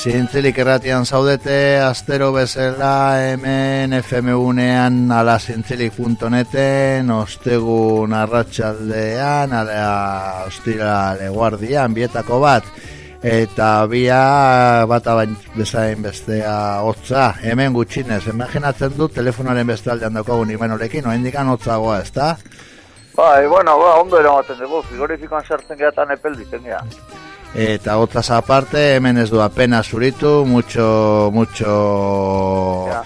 Zientzilik erratian zaudete, astero bezala hemen FM-unean ala zientzilik.neten, ostegun arratsaldean, ala ostira leguardian, bietako bat, eta bia bat abain bezain bestea hotza, hemen gutxinez, imaginatzen dut telefonaren beste aldean daukagun imen horrekin, noen dikan hotzagoa, ez? Bai, bueno, ba, ondo eramaten dugu, frigorifikoan sartzen gehiatan epel ditzen geha. Eta otras aparte, hemen ez du apenas zuritu, mucho, mucho Ja.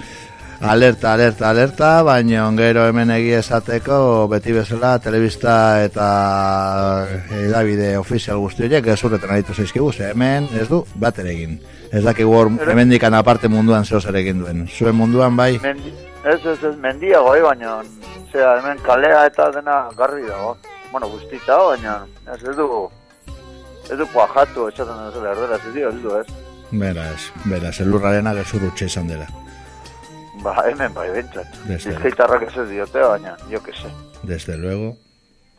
alerta, alerta, alerta, baina gero hemen egia esateko, beti bezala, telebista eta edabide ofizial guzti horiek gezurretan aditu zaizkigu, ze hemen ez du bat ere egin. Ez dakigu hor, Ere- hemen dikan aparte munduan zeo zer egin duen. Zuen munduan bai, Mendi, ez, ez, ez, mendiago, eh, baina, zera, hemen kalea eta dena garbi dago. Bueno, guztita, baina, ez, ez du, ez du kuajatu, esaten ez dela, erdera, ez dio, ez beraz, beraz, elurrarena gezur utxe izan dela. Ba, hemen bai, bentsat. Bizkaitarrak ez diote, baina, jo que se. Desde luego,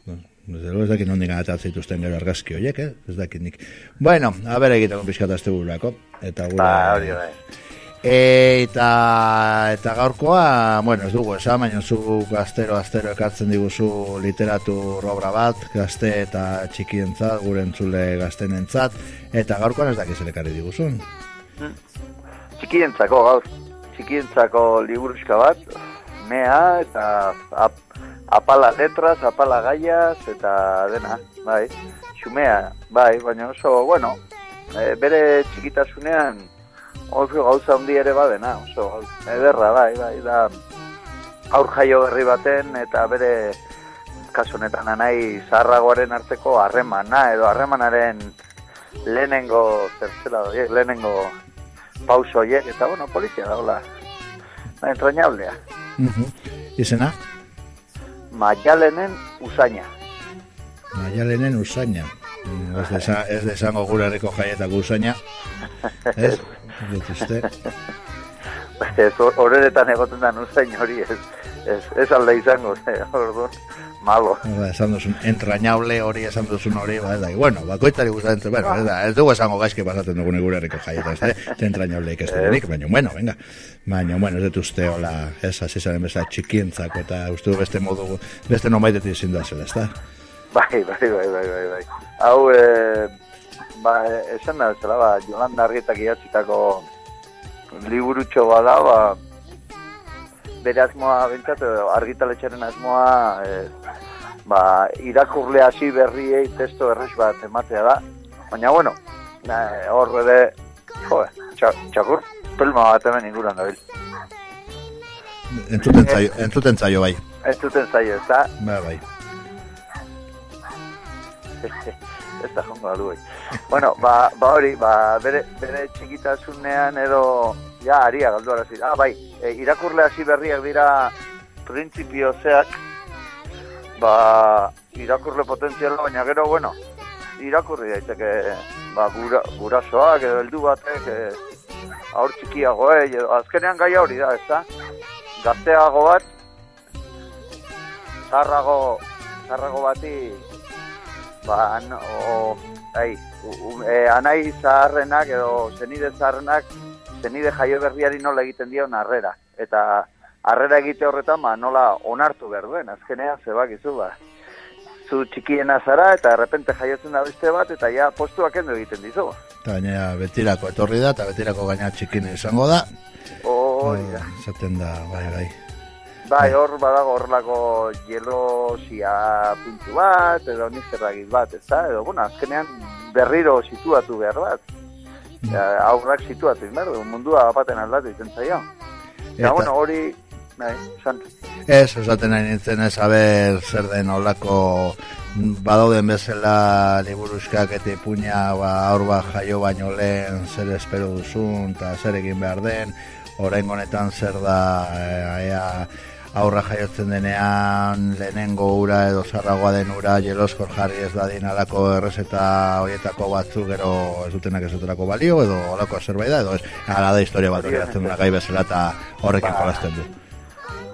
desde luego ez dakit nondik atatzen dituzten gero argazki horiek, eh? Ez dakit nik. Bueno, a ber egiteko pixkat azte bururako. Eta gure... Ba, hori bai. Eta, eta gaurkoa, bueno, ez dugu esan, baina zu gaztero, astero ekartzen diguzu literatur obra bat, gazte eta txikientzat, gure entzule gaztenentzat, eta gaurkoan ez dakiz ekarri diguzun. Txikientzako gaur, txikientzako liburuska bat, mea eta ap, apala letras, apala gaiaz eta dena, bai, xumea, bai, baina oso, bueno, e, bere txikitasunean oso gauza handi ere badena, oso ederra, bai, bai, da aur jaio berri baten eta bere kasu honetan anai zaharragoaren arteko harremana edo harremanaren lehenengo zertzela horiek, lehenengo pauso horiek, eta bueno, polizia daula. Entrañablea. Izena? Maialenen usaina. Maialenen usaina. Mm, Ez desa, ez desango gure herriko jaietako usaina. Ez? Dut uste. Ez horretan egoten da usain hori, ez, ez, ez alde izango, ze, orduan, malo. Ba, esan duzun, entrañable hori esan duzun hori, ba, ez da, bueno, bakoitzari gustatzen, bueno, ez, da, ez dugu esango gaizki pasatzen dugun gure herriko jaietan, ez da, ez entrañable ez dugunik, baina, bueno, venga, baina, bueno, ez dut uste, hola, ez, hasi zaren bezala txikientzako, eta uste du beste modu, beste nomaidetik ezin da zela, ez da? Bai, bai, bai, bai, bai, bai. Hau, e, ba, esan da, zela, ba, Jolanda Arrietak idatzitako liburutxo bada, ba, bere asmoa, bentsat, argitaletxaren asmoa, e, ba, irakurle hasi berriei testo erres bat ematea da. Baina, bueno, eh, hor ere, jo, txa, txakur, pelma bat hemen inguran dabil. Entzuten zaio, entzuten zaio bai, Ez zuten zaio, ez da? ba, bai. ez da jongo da duei. Bueno, ba, ba hori, ba, bere, bere txikitasunean edo, ja, aria galdu arazi. Ah, bai, e, irakurle hasi berriak dira printzipio zeak, ba, irakurle potentziala, baina gero, bueno, irakurri daiteke, ba, gura, gurasoak edo heldu batek, e, aur txikiagoei, edo, azkenean gaia hori da, ez da? Gazteago bat, zarrago, zarrago bati, ba, an, o, ai, u, u, e, anai zaharrenak edo zenide zaharrenak zenide jaio berriari nola egiten dio harrera. Eta harrera egite horretan, ba, nola onartu behar duen, azkenean zebakizu, ba. Zu txikiena zara eta errepente jaiotzen da beste bat eta ja postuak endo egiten dizu. Eta gainera betirako etorri da, eta betirako gaina txikine izango da. Hori da. Zaten da, bai, bai. Bai, hor badago horrelako jelosia puntu bat, edo nizerragit bat, ez da? Edo, bueno, azkenean berriro situatu behar bat. Ja, aurrak situatu behar du, mundua baten aldatu izan zaio. Eta, bueno, hori, nahi, san, Ez, esaten nahi nintzen ez haber zer den olako badauden bezala liburuskak eta ipuña ba, aur bat jaio baino lehen zer espero duzun eta zer egin behar den orain honetan zer da eh, ea aurra jaiotzen denean lehenengo ura edo zarragoa den ura jeloskor jarri ez dadin alako errezeta horietako batzu gero ez dutenak ez dutelako balio edo olako zerbait da edo ez. Ala da historia bat hori hartzen duna gai bezala eta horrekin Ba. jolasten du.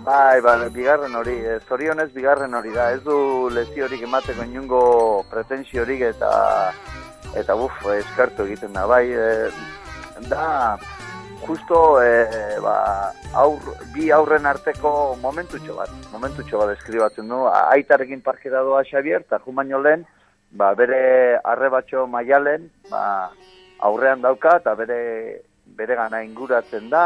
Bai, ba, bigarren hori, eh, zorionez bigarren hori da, ez du leziorik emateko inungo pretensiorik eta eta buf, eskartu egiten da, bai, e, da justo e, ba, aur, bi aurren arteko momentutxo bat, momentutxo bat eskribatzen du, aitarekin parkera doa Xavier, eta jumaino lehen, ba, bere arrebatxo maialen, ba, aurrean dauka, eta bere, bere gana inguratzen da,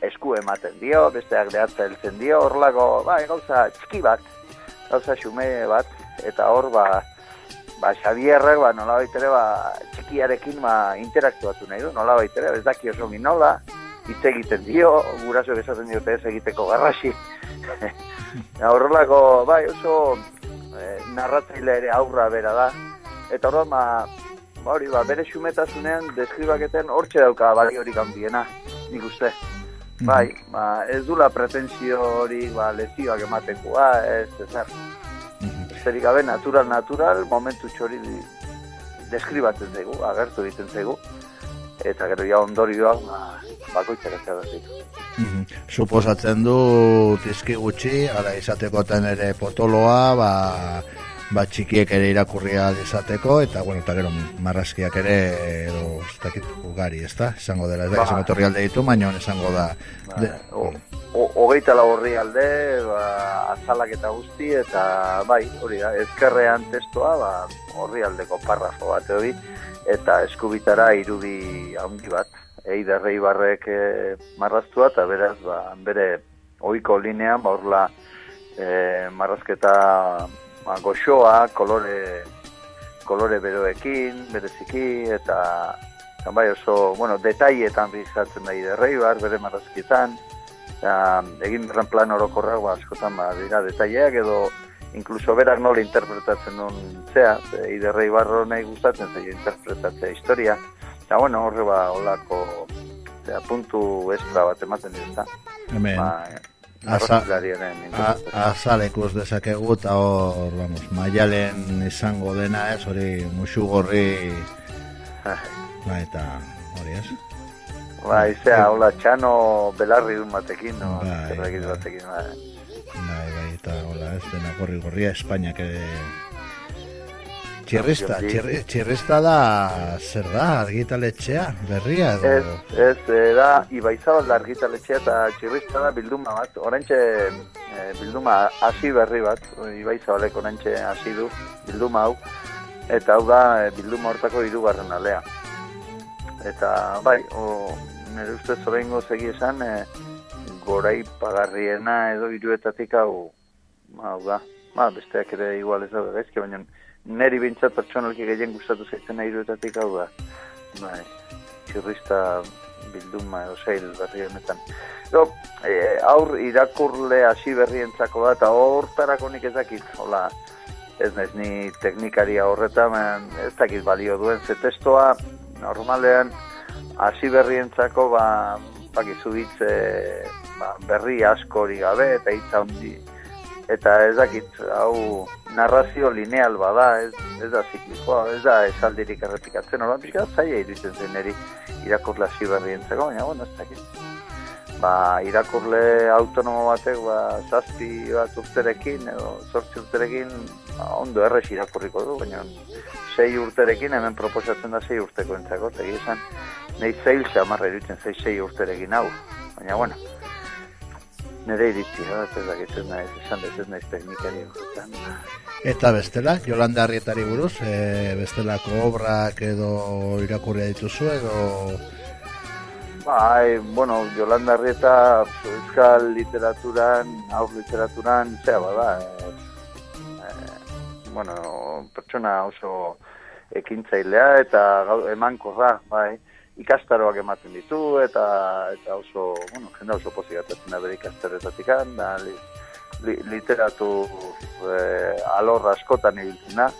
esku ematen dio, besteak behatza heltzen dio, horrelako, ba, gauza txiki bat, gauza xume bat, eta hor, ba, ba, Xavierrek, ba, nola baitere, ba, txikiarekin, ba, interaktuatu nahi du, nola baitere, ez daki oso nola, hitz egiten dio, guraso esaten diote ez egiteko garrasi. Horrelako, bai, oso e, narratzaile ere aurra bera da, eta hor, ba, ba, hori, ba, bere xumetasunean, deskribaketen hortxe dauka bali hori handiena, nik uste. Mhm. Bai, ba, ez dula pretensio hori, ba, lezioak ematekoa, ez, ez, ez, zerik gabe natural natural momentu txori deskribatzen dugu, agertu egiten zaigu eta gero ja ondorioak ba, bakoitzak ez da. Mhm. Suposatzen du tizki gutxi, ala izatekoten ere potoloa, ba, ba txikiek ere irakurria izateko eta bueno, eta gero marrazkiak ere edo ez dakit ugari, ezta? Izango dela, ez da, ba, izango torri alde ditu, baina izango da. Ba, de, hogeita la horri alde, ba, azalak eta guzti, eta bai, hori da, ezkerrean testoa, ba, horri aldeko parrafo bat, hori, eta eskubitara irudi handi bat, eiderrei barrek e, marraztua, eta beraz, ba, bere oiko linean, ba, horla, e, marrazketa ba, goxoa, kolore, kolore beroekin, bereziki, eta, eta bai oso, bueno, detaietan bizatzen da iderrei bar, bere marrazkietan, eta, egin berren plan orokorrak, ba, askotan, ba, dira, detaileak edo, inkluso berak nola interpretatzen duen zea, iderrei barro nahi gustatzen zeio interpretatzea historia, eta bueno, horre ba, holako, zera, puntu estra bat ematen dira, Hemen, ba, Azal ikus dezakegu eta hor, vamos, maialen izango dena ez, hori musu gorri ba, eta hori ez Ba, izea, hola, txano belarri dun batekin, no? Bai, bai, batekin, bai. bai, bai, eta hola, ez dena gorri gorria Espainiak ere Txirrista, txirrista da, zer da, argitaletxea, berria edo? Ez, ez, da, ibaizabal da argitaletxea eta txirrista da bilduma bat, orantxe e, bilduma hasi berri bat, ibaizabalek orantxe hasi du bilduma hau, eta hau da e, bilduma hortako irugarren alea. Eta, bai, o, nire ustez horrengo segi esan, e, gorai pagarriena edo iruetatik hau, hau da, ba, besteak ere igual ez da, gaizke, baina, neri bintzat pertsonalki gehien gustatu zaiten nahi duetatik hau da. Bai, txirrista bilduma edo zeil berri honetan. Ero, e, aur irakurle hasi berri entzako da, eta hortarako nik ezakit, hola, ez naiz ni teknikaria horretan, ez dakit balio duen, ze testoa, normalean, hasi berri entzako, ba, bakizu hitz, ba, berri askori gabe, eta hitz handi, eta ez dakit, hau narrazio lineal bada, ez, ez da ziklikoa, ez da esaldirik errepikatzen, hori pixka, zaila iruditzen zen eri irakurle hasi berri entzako, baina, bueno, ez dakit. Ba, irakurle autonomo batek, ba, zazpi bat urterekin, edo zortzi urterekin, ba, ondo errez irakurriko du, baina sei urterekin, hemen proposatzen da sei urteko entzako, eta esan, nahi zeil xamarra iruditzen zei sei urterekin hau, baina, bueno, nire iritzi, ha, ez da, ez naiz, esan ez naiz teknikari Eta bestela, Jolanda Arrietari buruz, e, bestelako obrak edo irakurria dituzu edo... Bai, bueno, Jolanda Arrieta euskal literaturan, aur literaturan, zea bada, e, e, bueno, pertsona oso ekintzailea eta emankorra, bai, ikastaroak ematen ditu eta eta oso, bueno, jende oso pozik atatzen da bere ikastaretatik da li, li, literatu e, alor askotan ibiltzen da.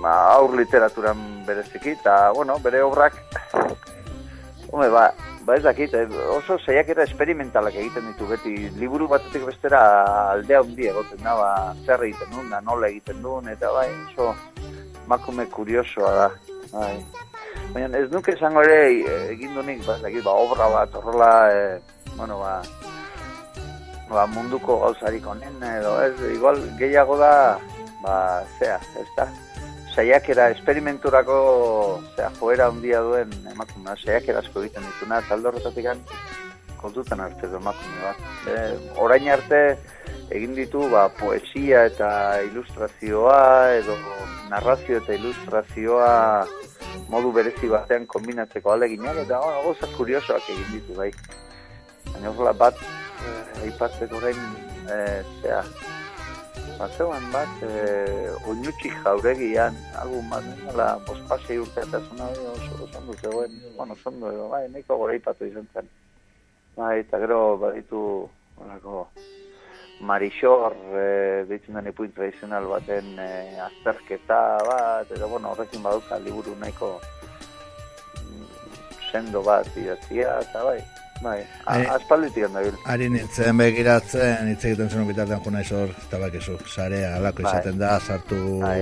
Ba, aur literaturan bereziki eta, bueno, bere obrak Hume, ba, ba ez dakit, eh, oso zeiakera esperimentalak egiten ditu beti, liburu batetik bestera aldea hundi egoten da, ba, zer egiten duen, nola egiten duen, eta bai, oso makume kuriosoa da, bai. Baina ez nuke esango ere eh, egin dunik, ba, ba, obra bat, horrela, e, bueno, ba, ba, munduko gauzarik honen, edo ez, igual gehiago da, ba, zea, ez da, saiakera esperimenturako zera, joera handia duen emakumea, saiakera asko egiten dituna, eta aldo horretatik kontutan du emakume bat. E, orain arte egin ditu ba, poesia eta ilustrazioa, edo narrazio eta ilustrazioa modu berezi batean kombinatzeko aleginak, eta oh, gozak kuriosoak egin ditu, bai. Baina horrela bat, eh, aipatzeko orain, eh, zera, Bazeoan bat, e, oinutxik jauregian, algun bat, nela, bospasei urte eta zuna oso, oso ondo zegoen, bueno, oso ondo, bai, neko gore ipatu izan zen. Bai, eta gero, baditu, orako, Marixor, e, ditzen den ipuin tradizional baten e, azterketa bat, eta, bueno, horrekin baduka liburu nahiko mm, sendo bat idatzia, eta bai, Bai, aspalditik handa bil. Ari nintzen begiratzen, hitz egiten zen bitartean juna izor, eta bakizu, sarea, alako bai. izaten da, sartu... Bai.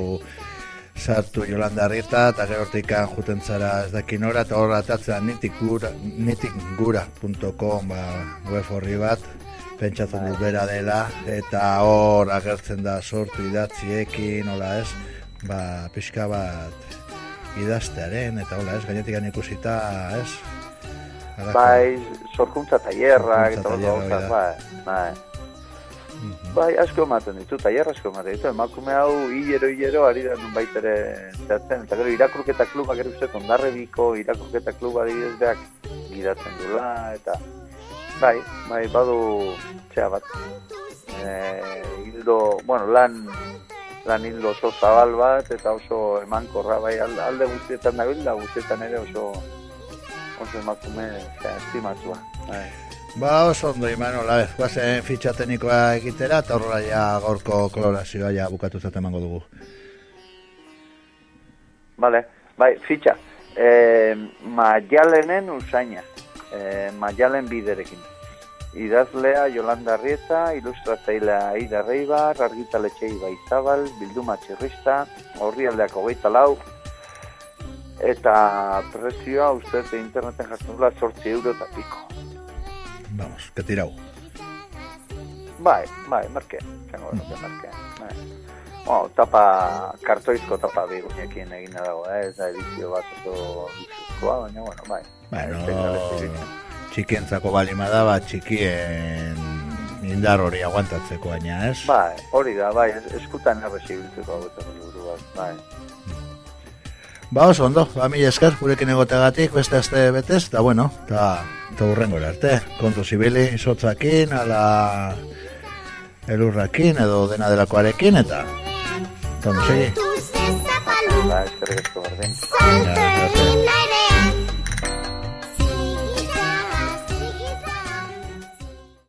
Sartu Jolanda Rita, eta gero hortikan juten zara ez dakin ora, eta horra atatzen nitikgura.com ba, web horri bat, pentsatzen dut bera dela, eta hor agertzen da sortu idatziekin, hola ez, ba, pixka bat idaztearen, eta hola ez, gainetik ikusita, ez, bai, sorkuntza tailerra eta hori bai, bai. Mhm. Bai, asko ematen ditu, tailer asko ematen ditu, emakume hau hilero hilero ari da nun baitere zertzen, eta gero irakurketa klubak ere uste, ondarre biko irakurketa kluba adibidezdeak gidatzen dula, eta bai, bai, badu txea bat. E, hildo, bueno, lan lan hildo oso zabal bat, eta oso emankorra, bai, alde guztietan da guztietan ere oso oso emakume estimatua. Bai. Ba, oso ondo, Imanol, a guazen fitxa teknikoa egitera, eta horrela ja gaurko kolorazioa ja bukatu zaten emango dugu. Vale, bai, fitxa. E, maialenen usaina, e, maialen biderekin. Idazlea Yolanda Rieta, ilustratzailea Aida Reibar, argitaletxei Baizabal, bilduma txirrista, horri aldeako lau, eta prezioa uste interneten jartzen dula sortzi euro eta piko. Vamos, que tirau. Bai, bai, merke, zengo mm. merke. Bai. Bueno, tapa, kartoizko tapa bigunekin egin dago, eh? ez da edizio bat oso duzuzkoa, baina, bueno, bai. Bueno, txikientzako balima da, bat txikien indar hori aguantatzeko baina, ez? Bai, hori da, bai, eskutan errezibiltzeko hau eta bai. Ba, oso ondo, ba, mi esker, gurekin egotegatik, beste azte betez, eta bueno, eta ta urrengo arte, kontu zibili, izotzakin, ala elurrakin, edo dena delakoarekin, eta tondo segi. Ba, eskerrik esko, berdin.